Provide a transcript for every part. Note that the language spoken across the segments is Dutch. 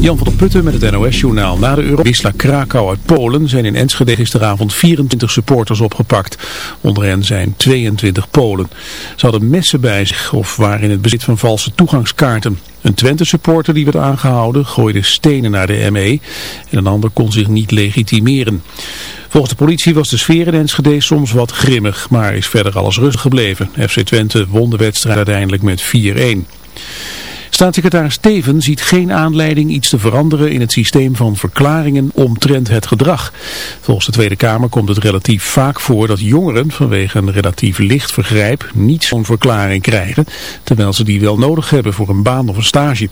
Jan van der Putten met het NOS-journaal. Na de Euro Wisla Krakau uit Polen zijn in Enschede gisteravond 24 supporters opgepakt. Onder hen zijn 22 Polen. Ze hadden messen bij zich of waren in het bezit van valse toegangskaarten. Een Twente-supporter die werd aangehouden gooide stenen naar de ME en een ander kon zich niet legitimeren. Volgens de politie was de sfeer in Enschede soms wat grimmig, maar is verder alles rustig gebleven. FC Twente won de wedstrijd uiteindelijk met 4-1. Staatssecretaris Steven ziet geen aanleiding iets te veranderen in het systeem van verklaringen omtrent het gedrag. Volgens de Tweede Kamer komt het relatief vaak voor dat jongeren vanwege een relatief licht vergrijp niet zo'n verklaring krijgen, terwijl ze die wel nodig hebben voor een baan of een stage.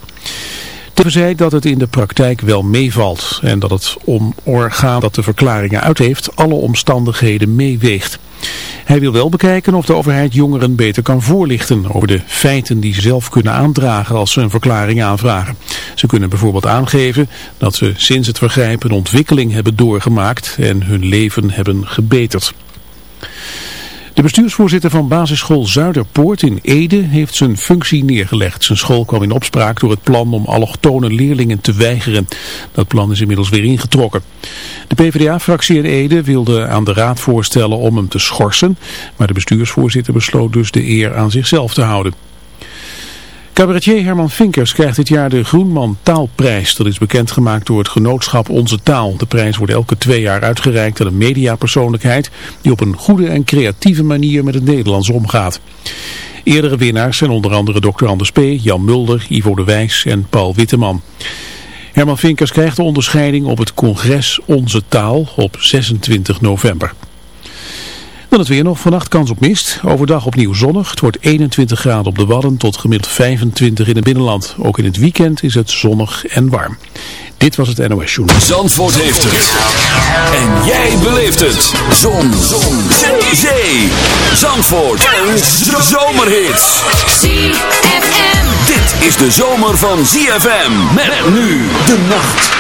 Teven zei dat het in de praktijk wel meevalt en dat het om orgaan dat de verklaringen uit heeft alle omstandigheden meeweegt. Hij wil wel bekijken of de overheid jongeren beter kan voorlichten over de feiten die ze zelf kunnen aandragen als ze een verklaring aanvragen. Ze kunnen bijvoorbeeld aangeven dat ze sinds het vergrijpen ontwikkeling hebben doorgemaakt en hun leven hebben gebeterd. De bestuursvoorzitter van basisschool Zuiderpoort in Ede heeft zijn functie neergelegd. Zijn school kwam in opspraak door het plan om allochtone leerlingen te weigeren. Dat plan is inmiddels weer ingetrokken. De PvdA-fractie in Ede wilde aan de raad voorstellen om hem te schorsen. Maar de bestuursvoorzitter besloot dus de eer aan zichzelf te houden. Cabaretier Herman Vinkers krijgt dit jaar de Groenman Taalprijs. Dat is bekendgemaakt door het genootschap Onze Taal. De prijs wordt elke twee jaar uitgereikt aan een mediapersoonlijkheid die op een goede en creatieve manier met het Nederlands omgaat. Eerdere winnaars zijn onder andere Dr. Anders P., Jan Mulder, Ivo de Wijs en Paul Witteman. Herman Vinkers krijgt de onderscheiding op het congres Onze Taal op 26 november. Dan het weer nog. Vannacht kans op mist. Overdag opnieuw zonnig. Het wordt 21 graden op de Wadden tot gemiddeld 25 in het binnenland. Ook in het weekend is het zonnig en warm. Dit was het NOS Journal. Zandvoort heeft het. En jij beleeft het. Zon. Zon. Zee. Zandvoort. En zomerhits. ZFM. Dit is de zomer van ZFM. Met nu de nacht.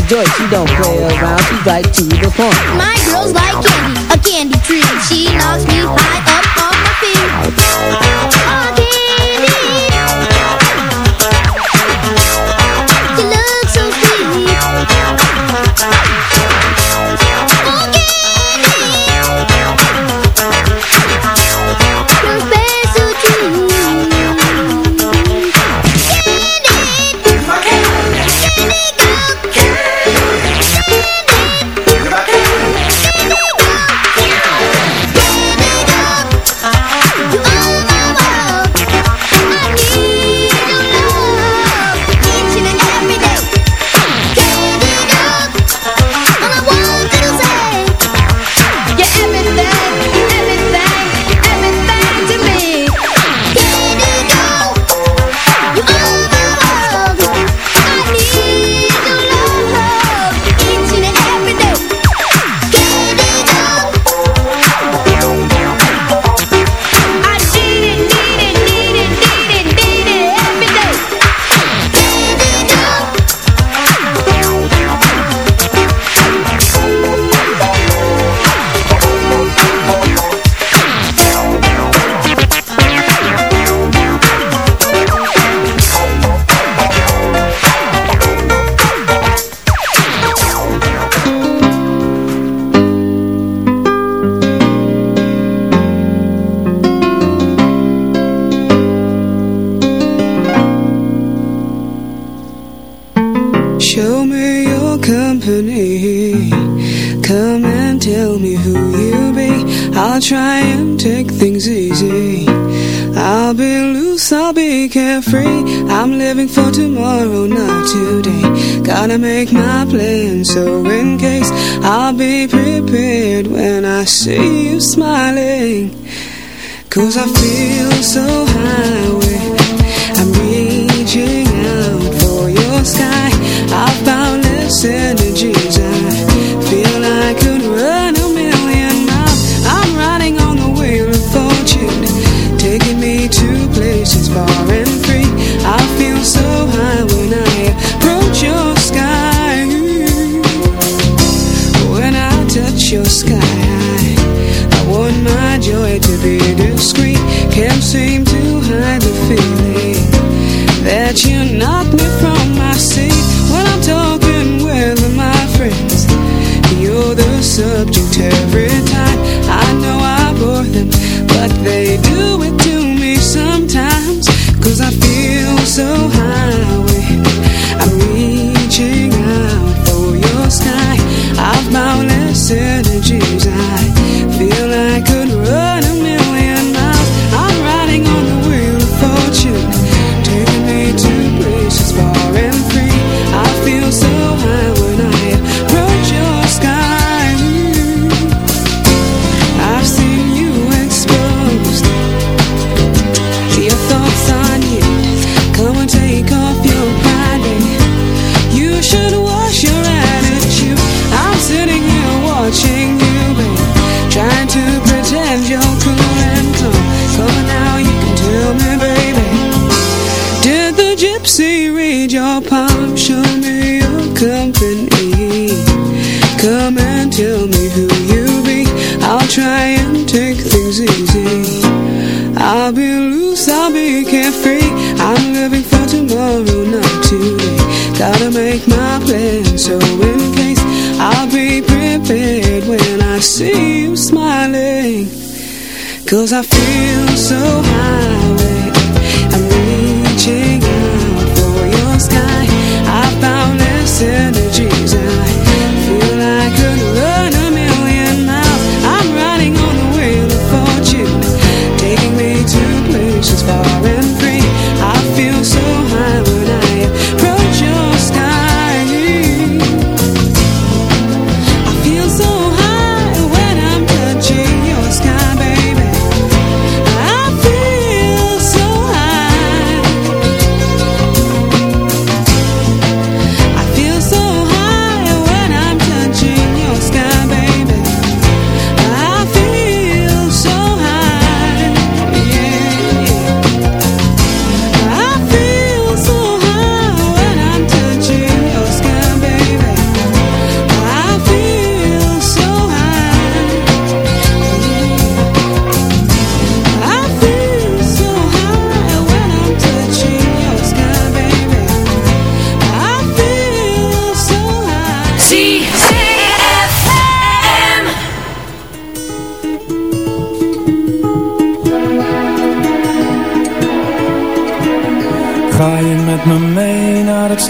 Joy. She don't play around, she's right to the point. Cause I Cause I feel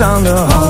长得好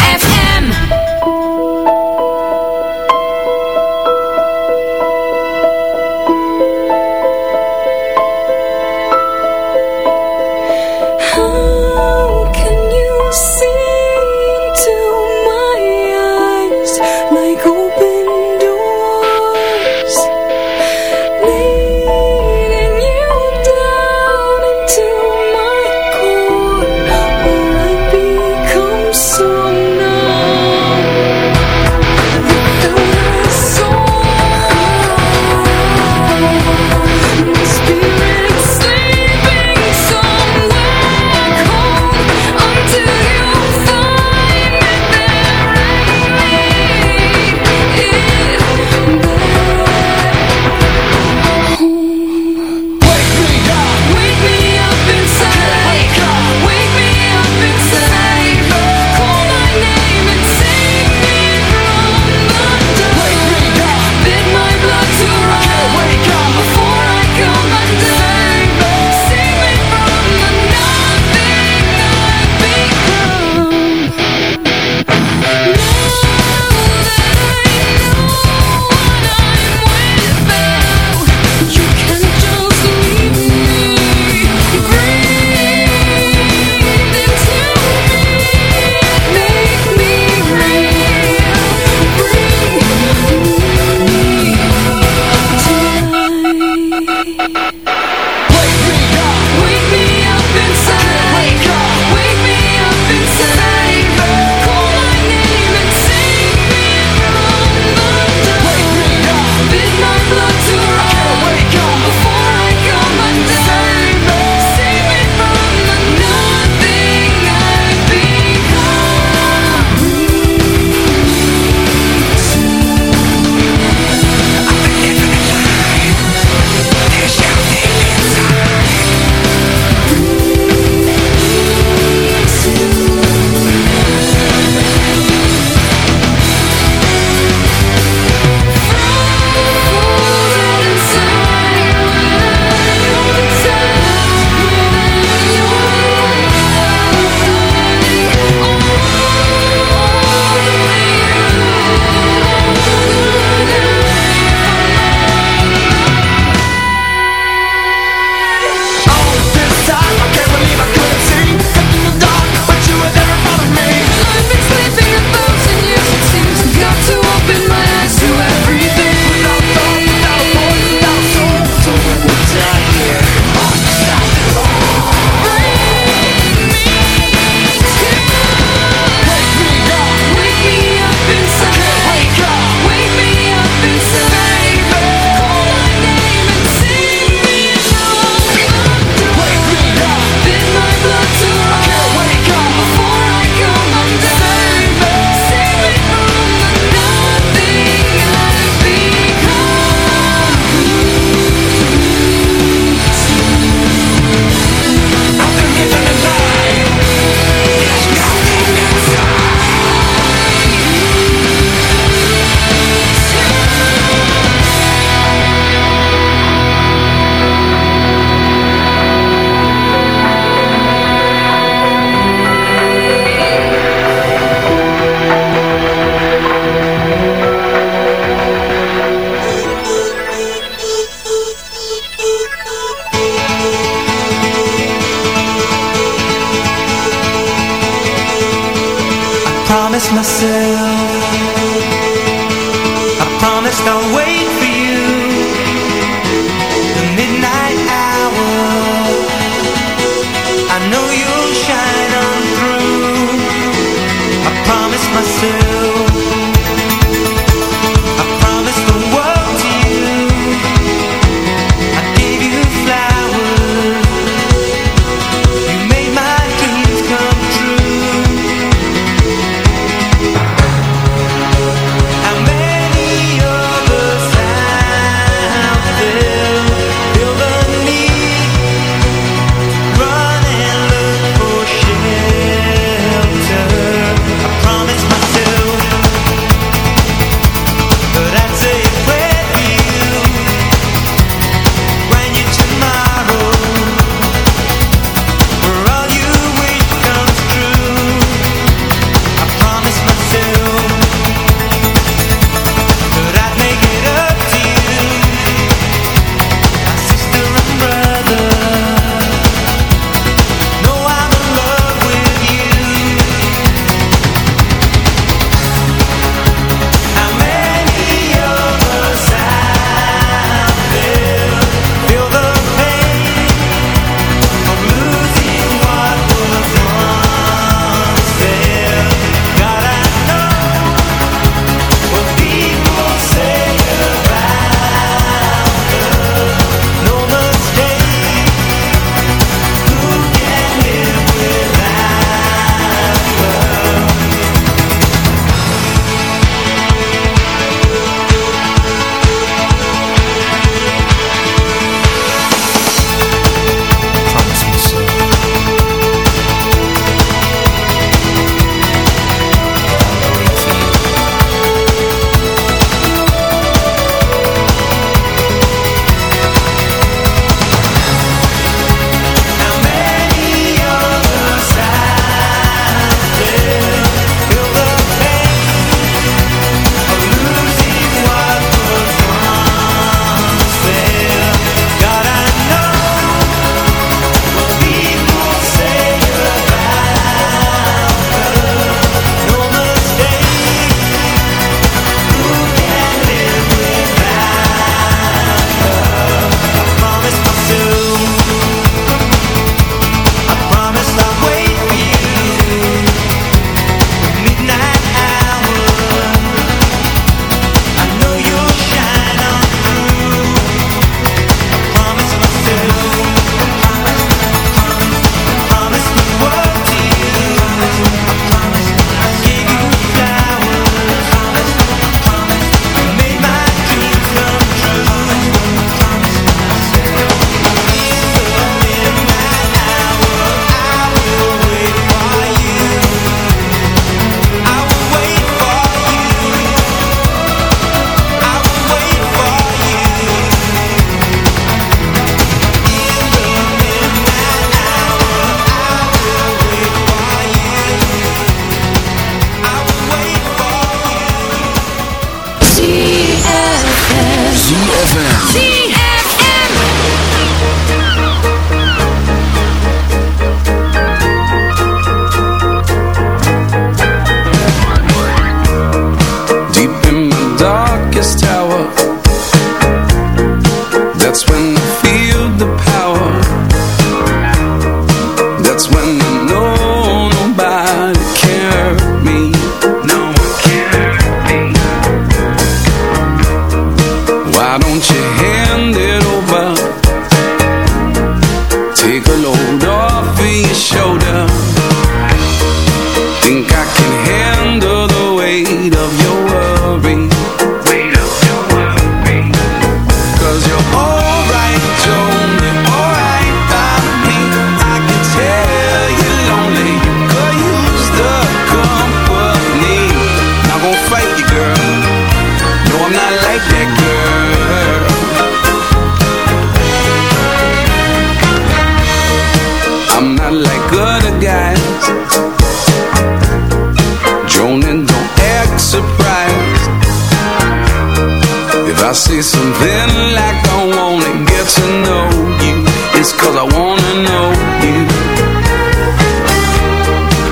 I see something like I wanna get to know you. It's cause I wanna know you.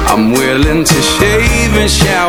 I'm willing to shave and shower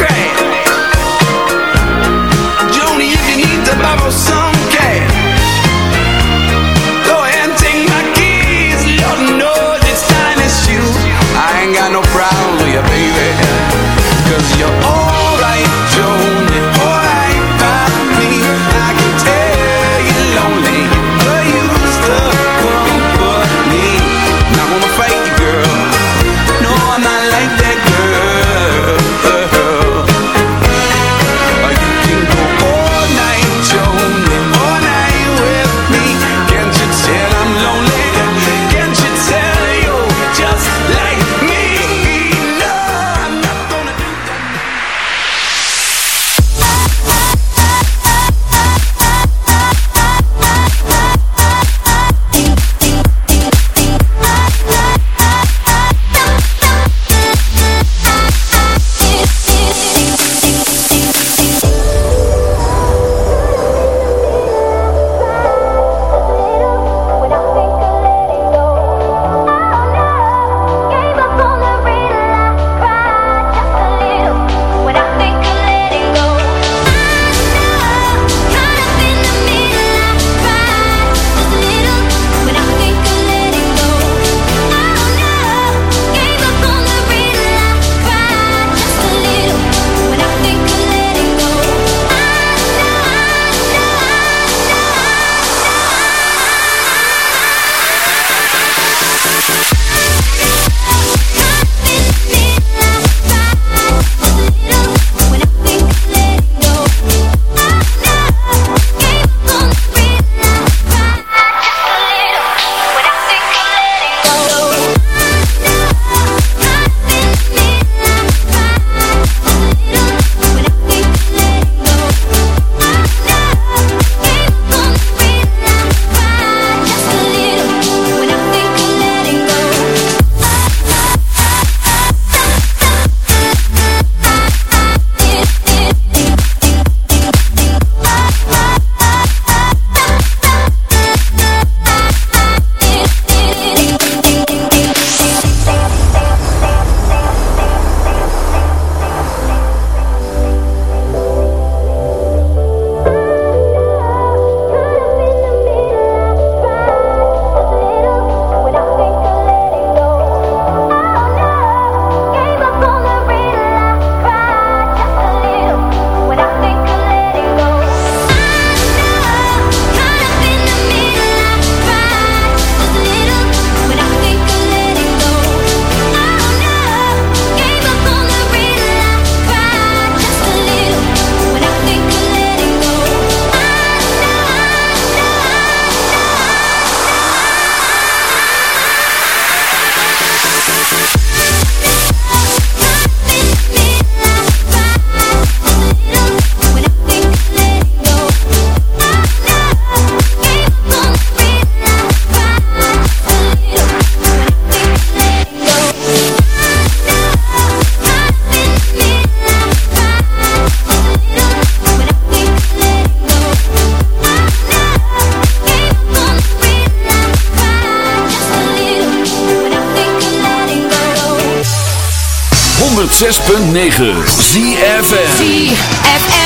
go 106.9 ZFM ZFM.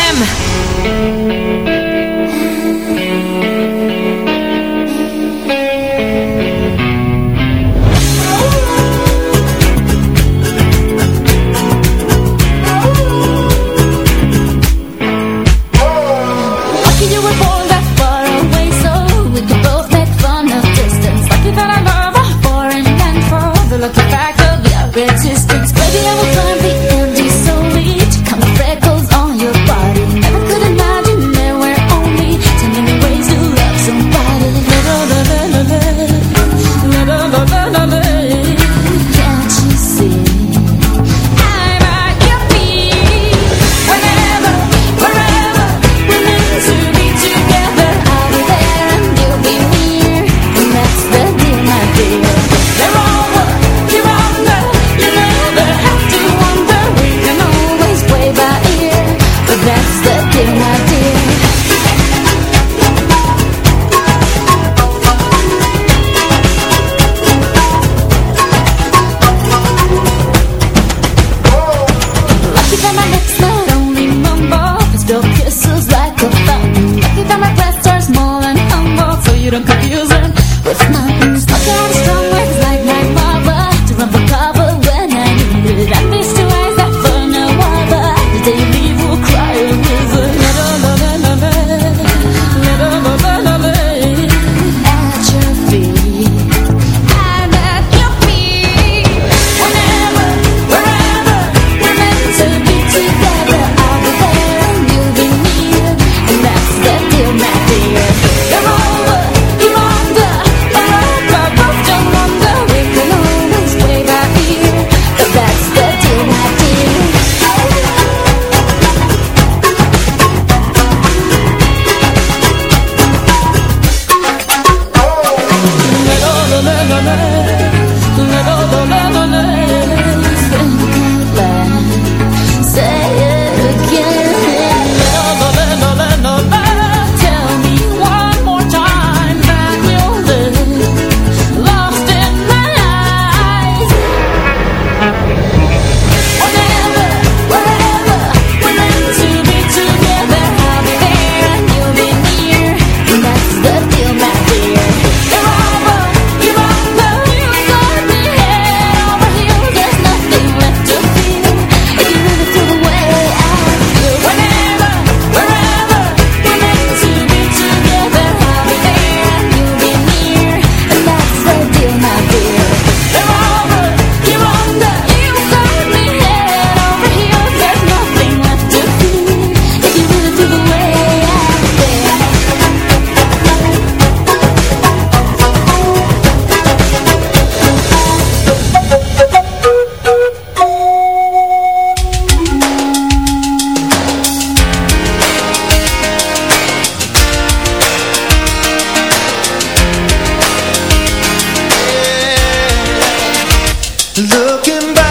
Looking back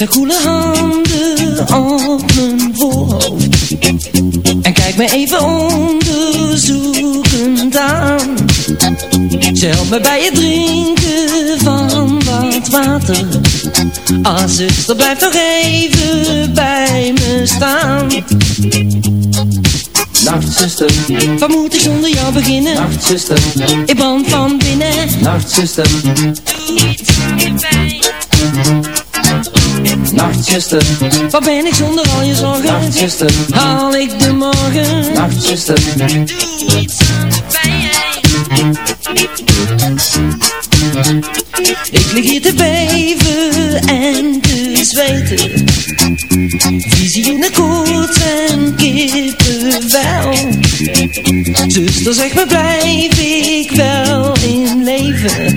Haar koele handen op mijn voorhoofd En kijkt me even onderzoekend aan. Ze helpt me bij het drinken van wat water. Als zuster blijf nog even bij me staan. Nachtzuster, Wat moet ik zonder jou beginnen? nachtzuster, Ik brand van binnen. Nachtzuster, nachtzuster, Wat ben ik zonder al je zorgen? nachtzuster, Haal ik de morgen? nachtzuster, Ik lig hier te beven en te zweten. Visie in de koorts en kippenvel Zuster zeg me blijf ik wel in leven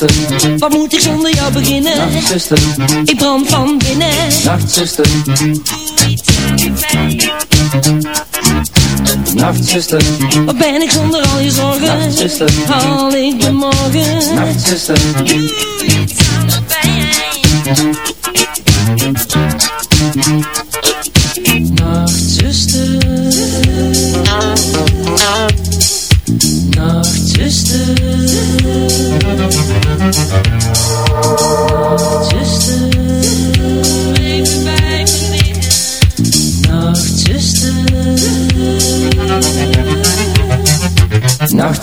nachtzuster, Wat moet ik zonder jou beginnen? nachtzuster, Ik brand van binnen nachtzuster, nachtzuster, Wat ben ik zonder al je zorgen? Nachtzuster. Haal ik de morgen? nachtzuster, Doe iets aan de pijn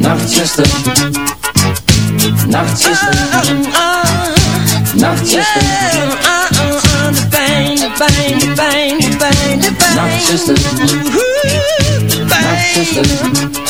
Nachtzuster, Nachtzuster, Nachtzuster, de pijn, de pijn, de pijn, de pijn, de pijn. Nachtzuster, Nachtzuster, Nachtzuster.